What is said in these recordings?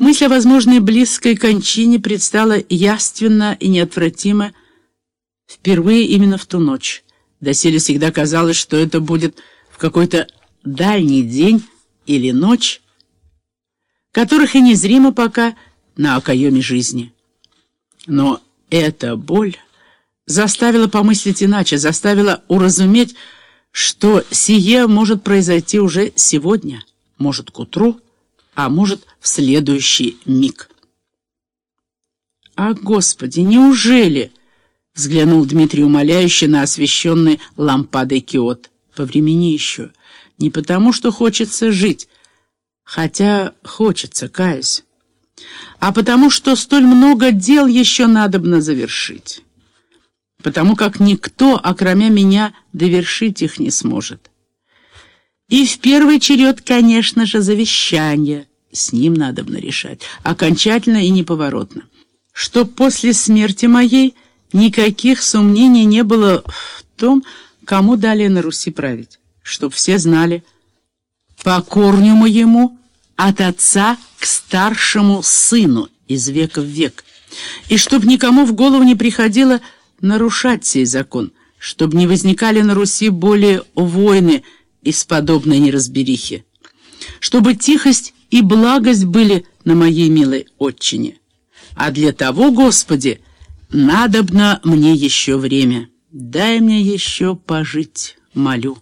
Мысль о возможной близкой кончине предстала яственно и неотвратимо впервые именно в ту ночь. Доселе всегда казалось, что это будет в какой-то дальний день или ночь, которых и незримо пока на окоеме жизни. Но эта боль заставила помыслить иначе, заставила уразуметь, что сие может произойти уже сегодня, может, к утру, а может, в следующий миг. «А, Господи, неужели?» — взглянул Дмитрий умоляюще на освещенный лампадой киот. «По времени еще. Не потому, что хочется жить, хотя хочется, каюсь, а потому, что столь много дел еще надобно завершить» потому как никто, окромя меня, довершить их не сможет. И в первый черед, конечно же, завещание. С ним надо решать, окончательно и неповоротно. Чтоб после смерти моей никаких сомнений не было в том, кому далее на Руси править. Чтоб все знали, по корню моему от отца к старшему сыну из века в век. И чтоб никому в голову не приходило нарушать сей закон, чтобы не возникали на Руси более войны из подобной неразберихи, чтобы тихость и благость были на моей милой отчине. А для того, Господи, надобно мне еще время. Дай мне еще пожить, молю.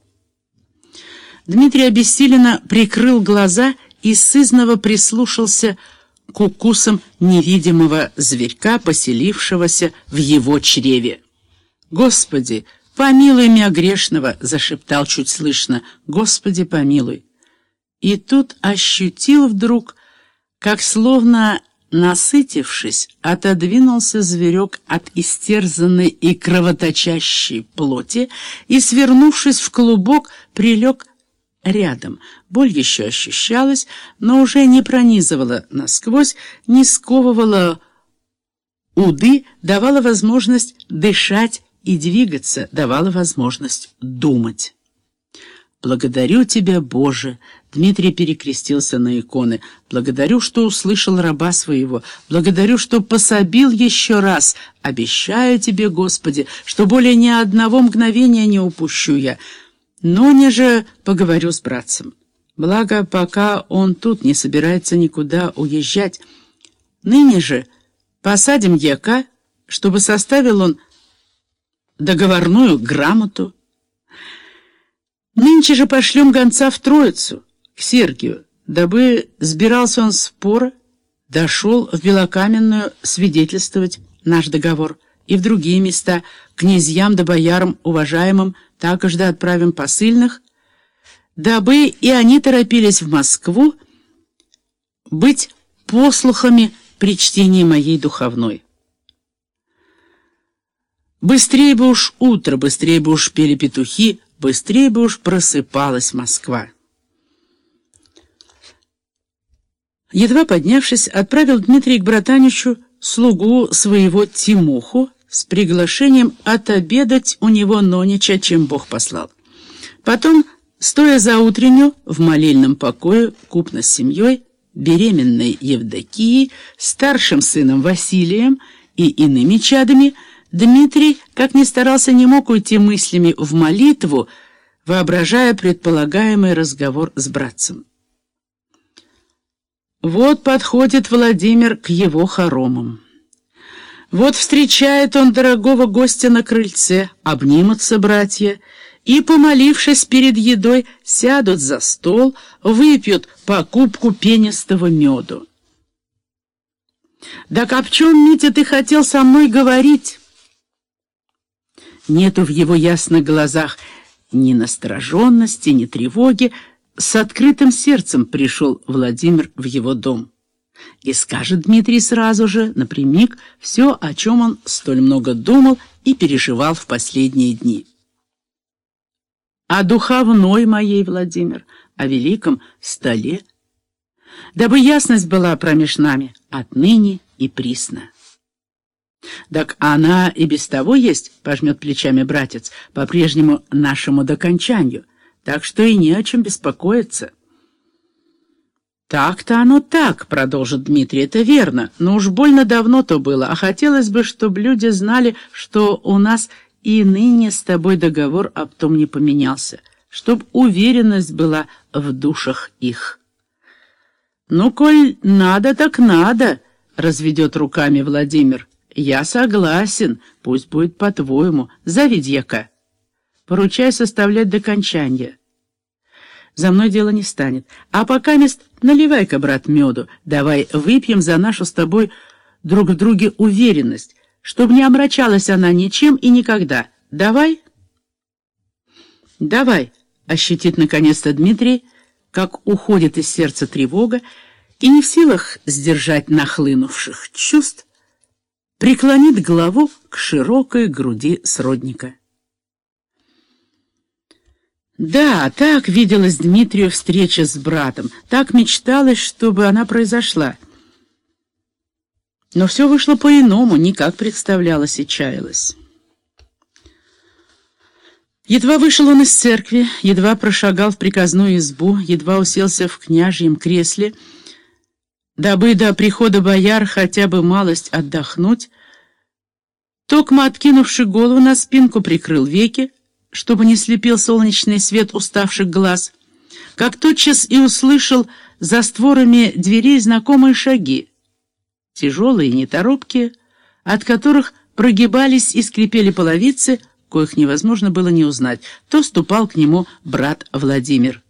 Дмитрий обессиленно прикрыл глаза и сызново прислушался к укусам невидимого зверька, поселившегося в его чреве. «Господи, помилуй меня грешного!» — зашептал чуть слышно. «Господи, помилуй!» И тут ощутил вдруг, как словно насытившись, отодвинулся зверек от истерзанной и кровоточащей плоти и, свернувшись в клубок, прилег рядом. Боль еще ощущалась, но уже не пронизывала насквозь, не сковывала уды, давала возможность дышать и двигаться, давала возможность думать. «Благодарю Тебя, Боже!» Дмитрий перекрестился на иконы. «Благодарю, что услышал раба своего. Благодарю, что пособил еще раз. Обещаю Тебе, Господи, что более ни одного мгновения не упущу я». Но не же поговорю с братцем. Благо, пока он тут не собирается никуда уезжать. Ныне же посадим яка, чтобы составил он договорную грамоту. Нынче же пошлем гонца в Троицу, к Сергию, дабы сбирался он спора, дошел в Белокаменную свидетельствовать наш договор и в другие места, князьям да боярам уважаемым, также отправим посыльных, дабы и они торопились в Москву быть послухами при чтении моей духовной. Быстрее бы уж утро, быстрее бы уж пели петухи, быстрее бы уж просыпалась Москва. Едва поднявшись, отправил Дмитрий к братаничу слугу своего Тимуху, с приглашением отобедать у него Нонича, чем Бог послал. Потом, стоя за утренню в молельном покое, купно с семьей, беременной Евдокией, старшим сыном Василием и иными чадами, Дмитрий, как ни старался, не мог уйти мыслями в молитву, воображая предполагаемый разговор с братцем. Вот подходит Владимир к его хоромам. Вот встречает он дорогого гостя на крыльце, обнимутся братья и, помолившись перед едой, сядут за стол, выпьют покупку пенистого меду. «Да об чем, Митя, ты хотел со мной говорить?» Нету в его ясных глазах ни настороженности, ни тревоги. С открытым сердцем пришел Владимир в его дом. И скажет Дмитрий сразу же, напрямик, все, о чем он столь много думал и переживал в последние дни. О духовной моей, Владимир, о великом столе, дабы ясность была промеж нами отныне и присно. «Так она и без того есть», — пожмет плечами братец, «по-прежнему нашему докончанию, так что и не о чем беспокоиться». «Так-то оно так», — продолжит Дмитрий, — «это верно, но уж больно давно то было, а хотелось бы, чтобы люди знали, что у нас и ныне с тобой договор об том не поменялся, чтоб уверенность была в душах их». «Ну, коль надо, так надо», — разведет руками Владимир. «Я согласен, пусть будет по-твоему, зови дьяка. Поручай составлять до кончания». За мной дело не станет. А пока мест наливай-ка, брат, меду. Давай выпьем за нашу с тобой друг в друге уверенность, чтобы не омрачалась она ничем и никогда. Давай? Давай, ощутит наконец-то Дмитрий, как уходит из сердца тревога, и не в силах сдержать нахлынувших чувств, преклонит голову к широкой груди сродника. Да, так виделась Дмитрию встреча с братом, так мечталось, чтобы она произошла. Но все вышло по-иному, не как представлялось и чаялось. Едва вышел он из церкви, едва прошагал в приказную избу, едва уселся в княжьем кресле, дабы до прихода бояр хотя бы малость отдохнуть, токмо откинувши голову на спинку, прикрыл веки, чтобы не слепил солнечный свет уставших глаз, как тотчас и услышал за створами дверей знакомые шаги, тяжелые и неторопкие, от которых прогибались и скрипели половицы, коих невозможно было не узнать, то ступал к нему брат Владимир.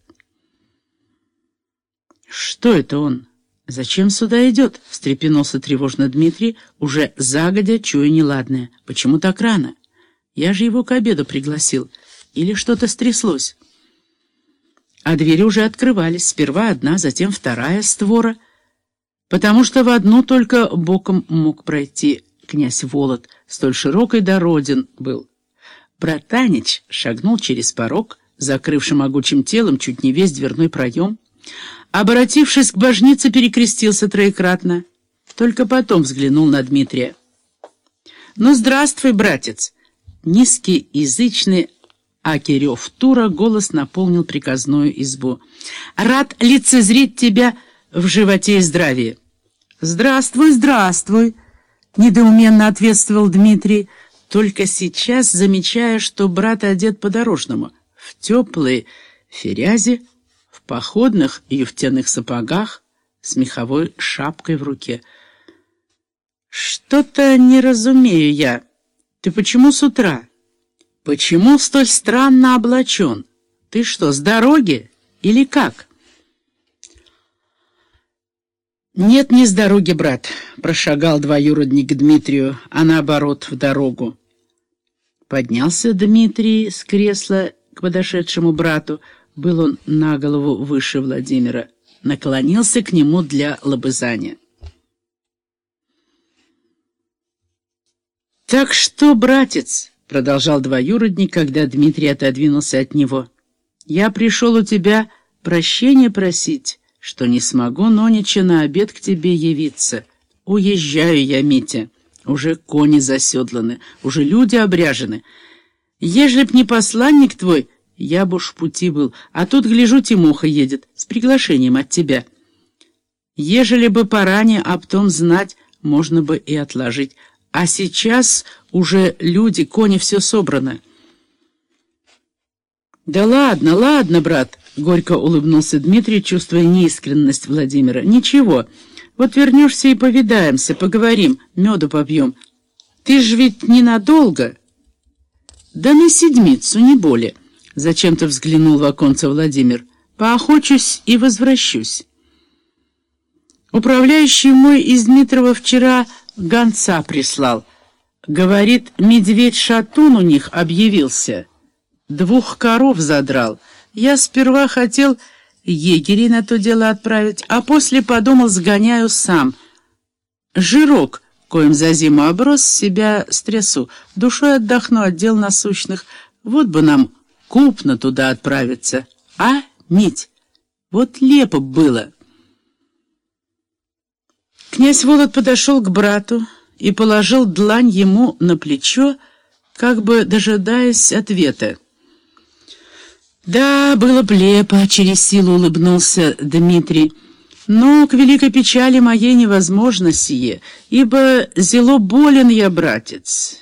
«Что это он? Зачем сюда идет?» — встрепенулся тревожно Дмитрий, уже загодя чуя неладное. «Почему так рано?» Я же его к обеду пригласил. Или что-то стряслось? А двери уже открывались. Сперва одна, затем вторая створа. Потому что в одну только боком мог пройти князь Волод. Столь широкой дороден был. Братанич шагнул через порог, закрывший могучим телом чуть не весь дверной проем. Обратившись к божнице, перекрестился троекратно. Только потом взглянул на Дмитрия. «Ну, здравствуй, братец!» Низкий, язычный Акирев Тура голос наполнил приказную избу. «Рад лицезреть тебя в животе и здравии!» «Здравствуй, здравствуй!» — недоуменно ответствовал Дмитрий, только сейчас замечая, что брат одет по-дорожному, в теплые ферязи, в походных юфтяных сапогах, с меховой шапкой в руке. «Что-то не разумею я. Ты почему с утра?» «Почему столь странно облачен? Ты что, с дороги? Или как?» «Нет, не с дороги, брат», — прошагал двоюродник Дмитрию, а наоборот, в дорогу. Поднялся Дмитрий с кресла к подошедшему брату, был он на голову выше Владимира, наклонился к нему для лобызания. «Так что, братец?» — продолжал двоюродник, когда Дмитрий отодвинулся от него. «Я пришел у тебя прощения просить, что не смогу нонича на обед к тебе явиться. Уезжаю я, Митя. Уже кони заседланы, уже люди обряжены. Ежели б не посланник твой, я бы уж в пути был, а тут, гляжу, Тимоха едет с приглашением от тебя. Ежели бы поранее об том знать, можно бы и отложить». А сейчас уже люди, кони, все собрано. «Да ладно, ладно, брат», — горько улыбнулся Дмитрий, чувствуя неискренность Владимира. «Ничего, вот вернешься и повидаемся, поговорим, меду попьем. Ты ж ведь ненадолго?» «Да на седмицу, не более», — зачем-то взглянул в оконце Владимир. «Поохочусь и возвращусь». Управляющий мой из Дмитрова вчера гонца прислал. Говорит, медведь-шатун у них объявился. Двух коров задрал. Я сперва хотел егерей на то дело отправить, а после подумал, сгоняю сам. Жирок, коим за зиму оброс, себя стрясу. Душой отдохну от дел насущных. Вот бы нам купно туда отправиться. А, Мить, вот лепо было». Князь Волод подошел к брату и положил длань ему на плечо, как бы дожидаясь ответа. «Да, было плепо», — через силу улыбнулся Дмитрий. Но к великой печали моей невозможно сие, ибо зело болен я, братец».